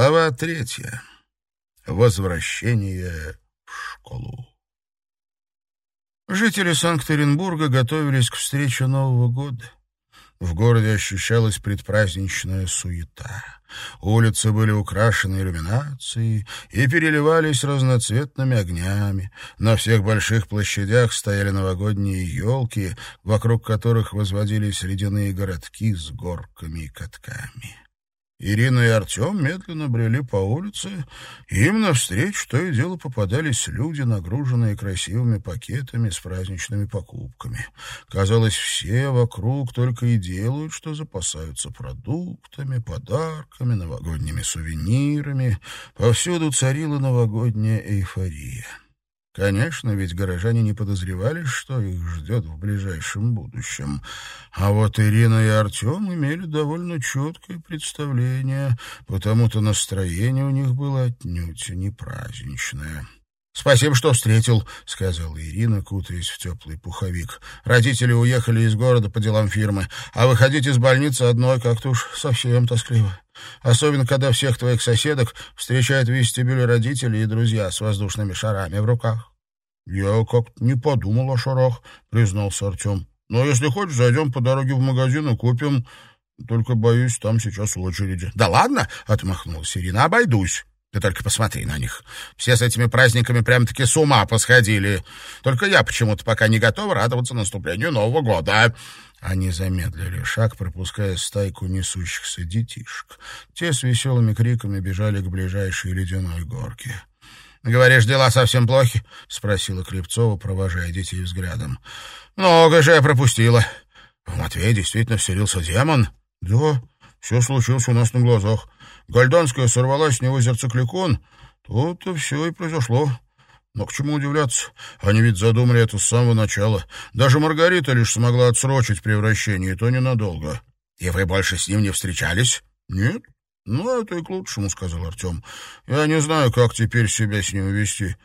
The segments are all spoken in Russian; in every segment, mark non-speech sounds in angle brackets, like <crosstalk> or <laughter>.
Глава третья. Возвращение в школу. Жители Санкт-Петербурга готовились к встрече Нового года. В городе ощущалась предпраздничная суета. Улицы были украшены иллюминацией и переливались разноцветными огнями. На всех больших площадях стояли новогодние елки, вокруг которых возводились ледяные городки с горками и катками. Ирина и Артем медленно брели по улице, им навстречу то и дело попадались люди, нагруженные красивыми пакетами с праздничными покупками. Казалось, все вокруг только и делают, что запасаются продуктами, подарками, новогодними сувенирами. Повсюду царила новогодняя эйфория. Конечно, ведь горожане не подозревали, что их ждет в ближайшем будущем. А вот Ирина и Артем имели довольно четкое представление, потому-то настроение у них было отнюдь не праздничное. «Спасибо, что встретил», — сказала Ирина, кутаясь в теплый пуховик. «Родители уехали из города по делам фирмы, а выходить из больницы одной как-то уж совсем тоскливо. Особенно, когда всех твоих соседок встречают в вестибюле родители и друзья с воздушными шарами в руках». «Я как-то не подумал о шарах», — признался Артем. «Но если хочешь, зайдем по дороге в магазин и купим. Только, боюсь, там сейчас очереди». «Да ладно», — отмахнулась Ирина, — «обойдусь». Ты только посмотри на них. Все с этими праздниками прям-таки с ума посходили. Только я почему-то пока не готов радоваться наступлению Нового года. Они замедлили шаг, пропуская стайку несущихся детишек. Те с веселыми криками бежали к ближайшей ледяной горке. «Говоришь, дела совсем плохи?» — спросила Клепцова, провожая детей взглядом. «Много же я пропустила. В Матвея действительно вселился демон?» «Да, все случилось у нас на глазах. Гальданская сорвалась с него зерцикликон. Тут-то все и произошло. Но к чему удивляться? Они ведь задумали это с самого начала. Даже Маргарита лишь смогла отсрочить превращение, и то ненадолго. — И вы больше с ним не встречались? — Нет. Ну, это и к лучшему, — сказал Артем. — Я не знаю, как теперь себя с ним вести.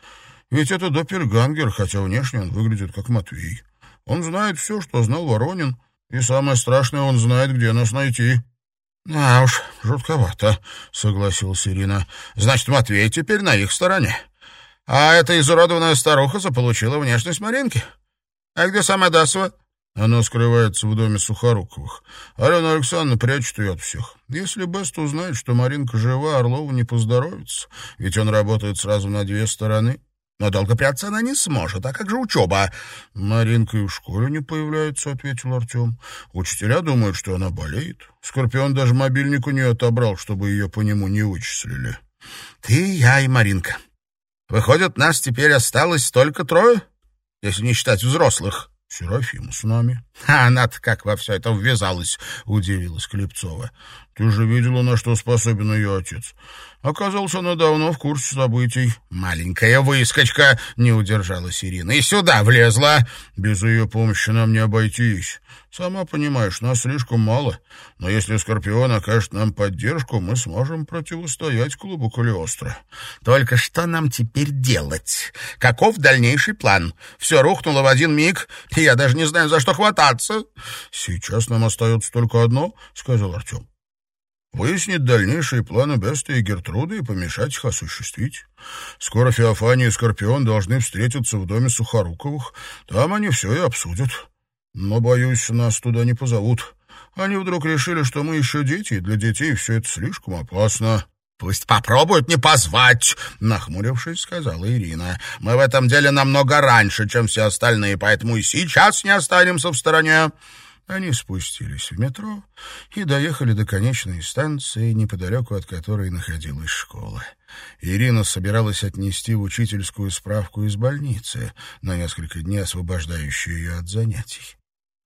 Ведь это доппельгангер, хотя внешне он выглядит как Матвей. Он знает все, что знал Воронин, и самое страшное, он знает, где нас найти. — А уж, жутковато, — согласилась Ирина. — Значит, Матвей теперь на их стороне. А эта изуродованная старуха заполучила внешность Маринки. А где сама Дасова? Она скрывается в доме Сухоруковых. Алена Александровна прячет ее от всех. Если Бест узнает, что Маринка жива, Орлову не поздоровится, ведь он работает сразу на две стороны. Но долго прятаться она не сможет. А как же учеба? — Маринка и в школе не появляется, — ответил Артем. Учителя думают, что она болеет. Скорпион даже мобильник у нее отобрал, чтобы ее по нему не вычислили. — Ты, я и Маринка. Выходит, нас теперь осталось только трое, если не считать взрослых. — Серафима с нами. <laughs> — А она-то как во все это ввязалась, — удивилась Клепцова. — Ты же видела, на что способен ее отец. Оказался она давно в курсе событий. «Маленькая выскочка!» — не удержалась Ирина. «И сюда влезла!» «Без ее помощи нам не обойтись. Сама понимаешь, нас слишком мало. Но если Скорпион окажет нам поддержку, мы сможем противостоять клубу Калиостро». «Только что нам теперь делать? Каков дальнейший план? Все рухнуло в один миг, и я даже не знаю, за что хвататься». «Сейчас нам остается только одно», — сказал Артем выяснить дальнейшие планы Беста и Гертруды и помешать их осуществить. Скоро Феофания и Скорпион должны встретиться в доме Сухоруковых. Там они все и обсудят. Но, боюсь, нас туда не позовут. Они вдруг решили, что мы еще дети, и для детей все это слишком опасно. «Пусть попробуют не позвать», — нахмурившись, сказала Ирина. «Мы в этом деле намного раньше, чем все остальные, поэтому и сейчас не останемся в стороне». Они спустились в метро и доехали до конечной станции, неподалеку от которой находилась школа. Ирина собиралась отнести в учительскую справку из больницы, на несколько дней освобождающую ее от занятий.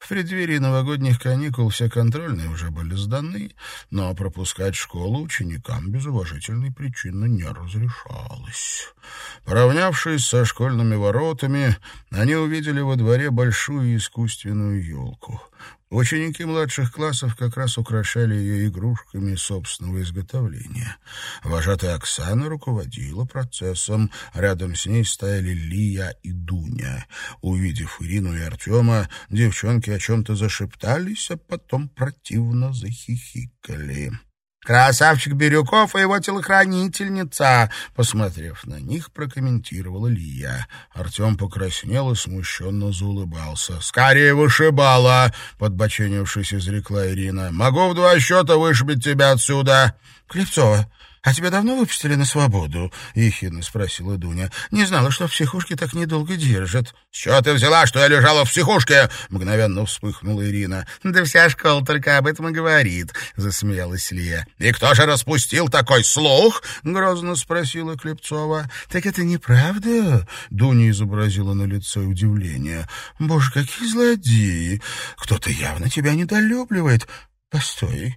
В преддверии новогодних каникул все контрольные уже были сданы, но пропускать школу ученикам без уважительной причины не разрешалось. Поравнявшись со школьными воротами, они увидели во дворе большую искусственную елку. Ученики младших классов как раз украшали ее игрушками собственного изготовления. Вожатая Оксана руководила процессом. Рядом с ней стояли Лия и Дуня. Увидев Ирину и Артема, девчонки о чем-то зашептались, а потом противно захихикали. Красавчик Бирюков и его телохранительница, посмотрев на них, прокомментировала Лия. Артем покраснел и смущенно заулыбался. «Скорее вышибала!» — подбоченившись, изрекла Ирина. «Могу в два счета вышибить тебя отсюда!» «Клепцова, «А тебя давно выпустили на свободу?» — ехидно спросила Дуня. «Не знала, что в психушке так недолго держат». «С чего ты взяла, что я лежала в психушке?» — мгновенно вспыхнула Ирина. «Да вся школа только об этом и говорит», — засмеялась Лия. «И кто же распустил такой слух?» — грозно спросила Клепцова. «Так это неправда?» — Дуня изобразила на лицо удивление. «Боже, какие злодеи! Кто-то явно тебя недолюбливает. Постой,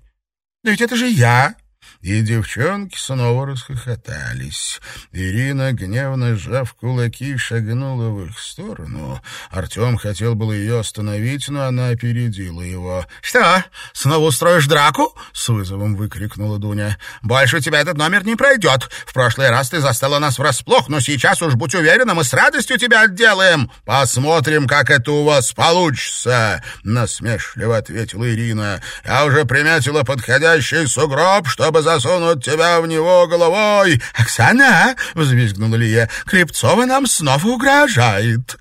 да ведь это же я!» И девчонки снова расхохотались. Ирина, гневно сжав кулаки, шагнула в их сторону. Артем хотел было ее остановить, но она опередила его. «Что, снова устроишь драку?» — с вызовом выкрикнула Дуня. «Больше у тебя этот номер не пройдет. В прошлый раз ты застала нас врасплох, но сейчас уж будь уверена, мы с радостью тебя отделаем. Посмотрим, как это у вас получится!» — насмешливо ответила Ирина. «Я уже приметила подходящий сугроб, чтобы за засунуть тебя в него головой!» «Оксана!» — взвизгнула Лия. «Клепцова нам снова угрожает!»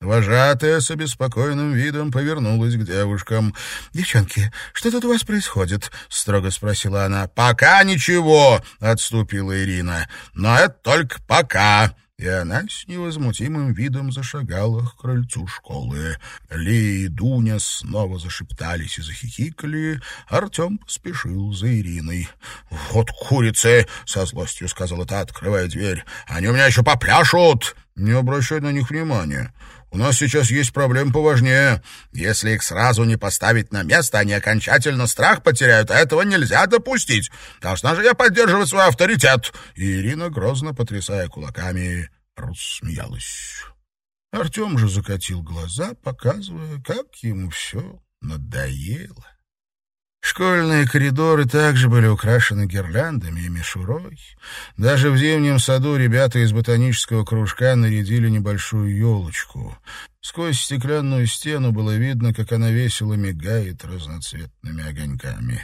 Вожатая с обеспокоенным видом повернулась к девушкам. «Девчонки, что тут у вас происходит?» — строго спросила она. «Пока ничего!» — отступила Ирина. «Но это только пока!» И она с невозмутимым видом зашагала к крыльцу школы. Ли и Дуня снова зашептались и захихикали. Артем поспешил за Ириной. — Вот курицы! — со злостью сказала та, открывая дверь. — Они у меня еще попляшут! Не обращай на них внимания. У нас сейчас есть проблемы поважнее. Если их сразу не поставить на место, они окончательно страх потеряют, а этого нельзя допустить. Должна же я поддерживать свой авторитет. И Ирина, грозно потрясая кулаками, рассмеялась. Артем же закатил глаза, показывая, как ему все надоело. Школьные коридоры также были украшены гирляндами и мишурой. Даже в зимнем саду ребята из ботанического кружка нарядили небольшую елочку. Сквозь стеклянную стену было видно, как она весело мигает разноцветными огоньками.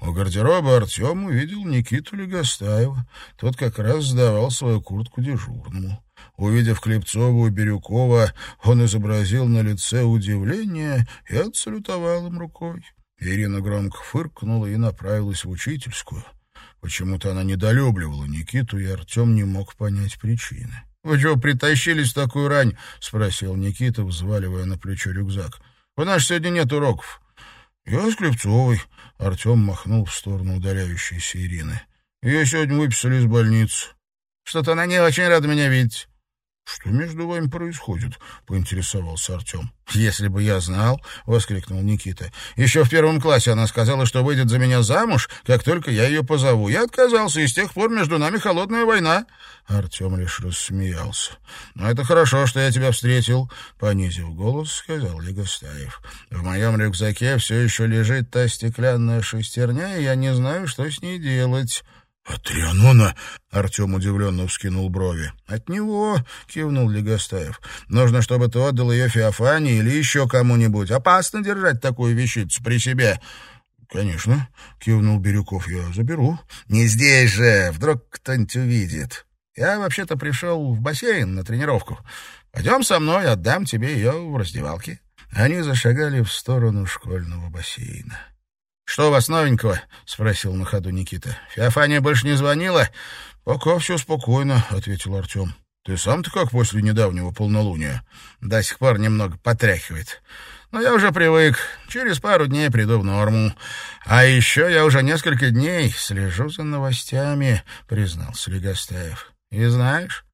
У гардероба Артем увидел Никиту Легостаева. Тот как раз сдавал свою куртку дежурному. Увидев Клепцова и Бирюкова, он изобразил на лице удивление и отсалютовал им рукой. Ирина громко фыркнула и направилась в учительскую. Почему-то она недолюбливала Никиту, и Артем не мог понять причины. — Вы чего притащились в такую рань? — спросил Никита, взваливая на плечо рюкзак. — У нас сегодня нет уроков. — Я с Клепцовой. Артем махнул в сторону удаляющейся Ирины. — Ее сегодня выписали из больницы. — Что-то она не очень рада меня видеть. «Что между вами происходит?» — поинтересовался Артем. «Если бы я знал!» — воскликнул Никита. «Еще в первом классе она сказала, что выйдет за меня замуж, как только я ее позову. Я отказался, и с тех пор между нами холодная война». Артем лишь рассмеялся. «Ну, это хорошо, что я тебя встретил», — понизив голос, сказал Легостаев. «В моем рюкзаке все еще лежит та стеклянная шестерня, и я не знаю, что с ней делать». «От Трианона?» — Артем удивленно вскинул брови. «От него», — кивнул Легостаев. «Нужно, чтобы ты отдал ее Феофане или еще кому-нибудь. Опасно держать такую вещицу при себе». «Конечно», — кивнул Бирюков, — «я заберу». «Не здесь же, вдруг кто-нибудь увидит. Я вообще-то пришел в бассейн на тренировку. Пойдем со мной, отдам тебе ее в раздевалке». Они зашагали в сторону школьного бассейна. «Что у вас новенького?» — спросил на ходу Никита. «Феофания больше не звонила?» «Пока все спокойно», — ответил Артем. «Ты сам-то как после недавнего полнолуния?» «До сих пор немного потряхивает. Но я уже привык. Через пару дней приду в норму. А еще я уже несколько дней слежу за новостями», — признался Легостаев. «И знаешь,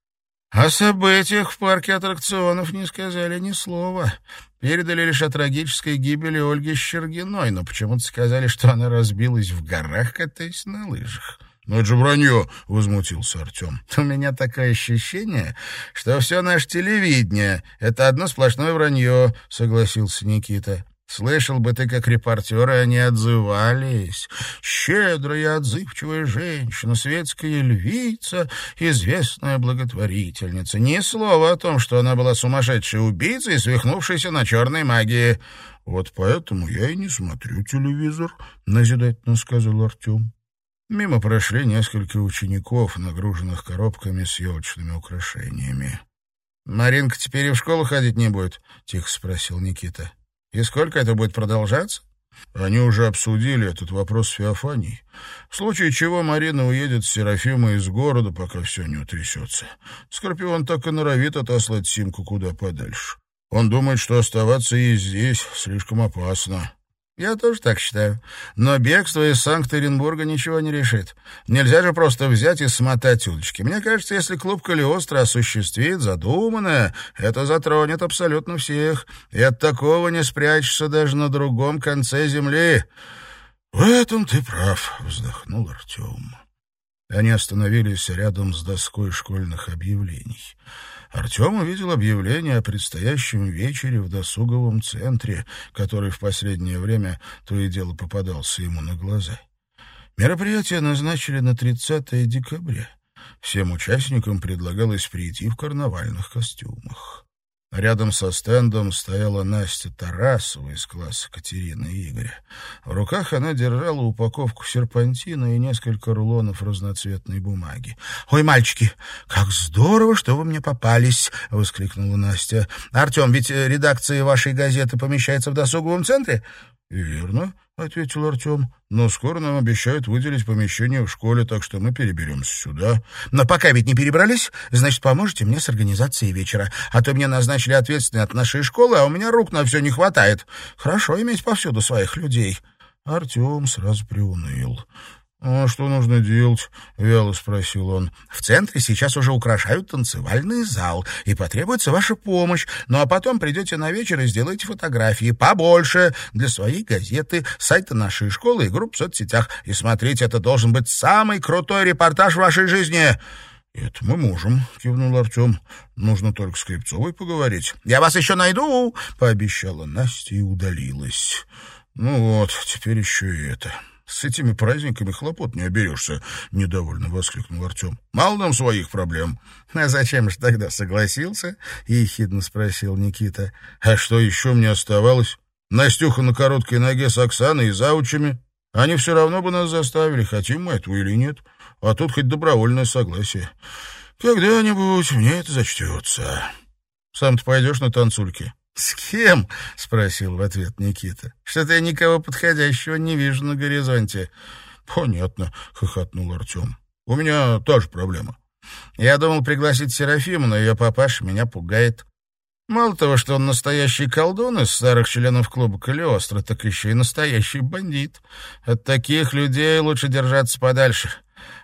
о событиях в парке аттракционов не сказали ни слова. Передали лишь о трагической гибели Ольги Щергиной, но почему-то сказали, что она разбилась в горах, катаясь на лыжах. «Ну это же вранье!» — возмутился Артем. «У меня такое ощущение, что все наше телевидение — это одно сплошное вранье», — согласился Никита. Слышал бы ты, как репортеры они отзывались. Щедрая, отзывчивая женщина, светская львица, известная благотворительница. Ни слова о том, что она была сумасшедшей убийцей, свихнувшейся на черной магии. — Вот поэтому я и не смотрю телевизор, — назидательно сказал Артем. Мимо прошли несколько учеников, нагруженных коробками с елочными украшениями. «Маринка теперь и в школу ходить не будет?» — тихо спросил Никита. «И сколько это будет продолжаться?» Они уже обсудили этот вопрос с Феофанией. В случае чего Марина уедет с Серафима из города, пока все не утрясется. Скорпион так и норовит отослать Симку куда подальше. Он думает, что оставаться ей здесь слишком опасно. Я тоже так считаю. Но бегство из Санкт-Петербурга ничего не решит. Нельзя же просто взять и смотать удочки. Мне кажется, если клуб Калиостро осуществит задуманное, это затронет абсолютно всех. И от такого не спрячешься даже на другом конце земли. — В этом ты прав, — вздохнул Артем. Они остановились рядом с доской школьных объявлений. Артем увидел объявление о предстоящем вечере в досуговом центре, который в последнее время то и дело попадался ему на глаза. Мероприятие назначили на 30 декабря. Всем участникам предлагалось прийти в карнавальных костюмах. Рядом со стендом стояла Настя Тарасова из класса Катерины и Игоря. В руках она держала упаковку серпантина и несколько рулонов разноцветной бумаги. «Ой, мальчики, как здорово, что вы мне попались!» — воскликнула Настя. «Артем, ведь редакция вашей газеты помещается в досуговом центре?» «Верно», — ответил Артем. «Но скоро нам обещают выделить помещение в школе, так что мы переберемся сюда». «Но пока ведь не перебрались, значит, поможете мне с организацией вечера. А то мне назначили ответственный от нашей школы, а у меня рук на все не хватает. Хорошо иметь повсюду своих людей». Артем сразу приуныл. «А что нужно делать?» — вяло спросил он. «В центре сейчас уже украшают танцевальный зал, и потребуется ваша помощь. Ну а потом придете на вечер и сделаете фотографии побольше для своей газеты, сайта нашей школы и групп в соцсетях. И смотрите, это должен быть самый крутой репортаж в вашей жизни». «Это мы можем», — кивнул Артем. «Нужно только с Крепцовой поговорить». «Я вас еще найду», — пообещала Настя и удалилась. «Ну вот, теперь еще и это». С этими праздниками хлопот не оберешься, — недовольно воскликнул Артем. — Мало нам своих проблем. — А зачем же тогда согласился? — ехидно спросил Никита. — А что еще мне оставалось? Настюха на короткой ноге с Оксаной и заучами. Они все равно бы нас заставили, хотим мы этого или нет. А тут хоть добровольное согласие. Когда-нибудь мне это зачтется. Сам ты пойдешь на танцульки? «С кем?» — спросил в ответ Никита. «Что-то я никого подходящего не вижу на горизонте». «Понятно», — хохотнул Артем. «У меня та же проблема». «Я думал пригласить Серафиму, но ее папаша меня пугает. Мало того, что он настоящий колдун из старых членов клуба Калиостро, так еще и настоящий бандит. От таких людей лучше держаться подальше.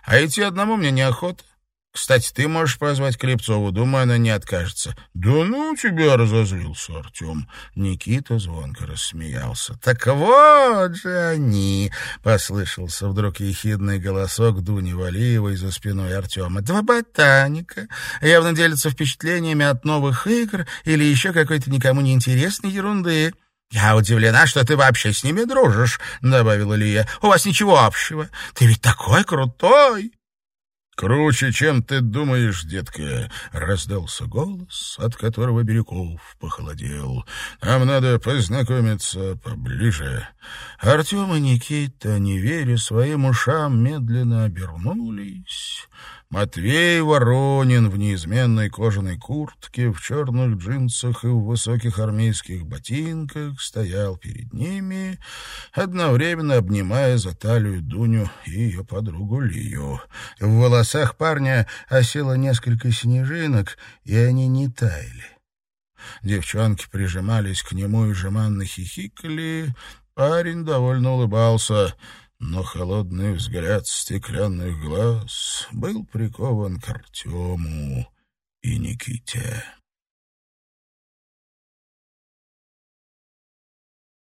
А идти одному мне неохота. Кстати, ты можешь позвать Клепцову, думаю, она не откажется. Да ну тебя разозлился Артем. Никита звонко рассмеялся. Так вот же они, послышался вдруг ехидный голосок Дуни Валиевой за спиной Артема. Два ботаника явно делятся впечатлениями от новых игр или еще какой-то никому не интересной ерунды. «Я удивлена, что ты вообще с ними дружишь», — добавила Лия. «У вас ничего общего. Ты ведь такой крутой!» «Круче, чем ты думаешь, детка!» — раздался голос, от которого Бирюков похолодел. «Нам надо познакомиться поближе». Артем и Никита, не веря своим ушам, медленно обернулись. Матвей Воронин в неизменной кожаной куртке, в черных джинсах и в высоких армейских ботинках стоял перед ними, одновременно обнимая за талию Дуню и ее подругу Лию. В волосах парня осело несколько снежинок, и они не таяли. Девчонки прижимались к нему и жеманно хихикали. Парень довольно улыбался — но холодный взгляд стеклянных глаз был прикован к Артему и Никите.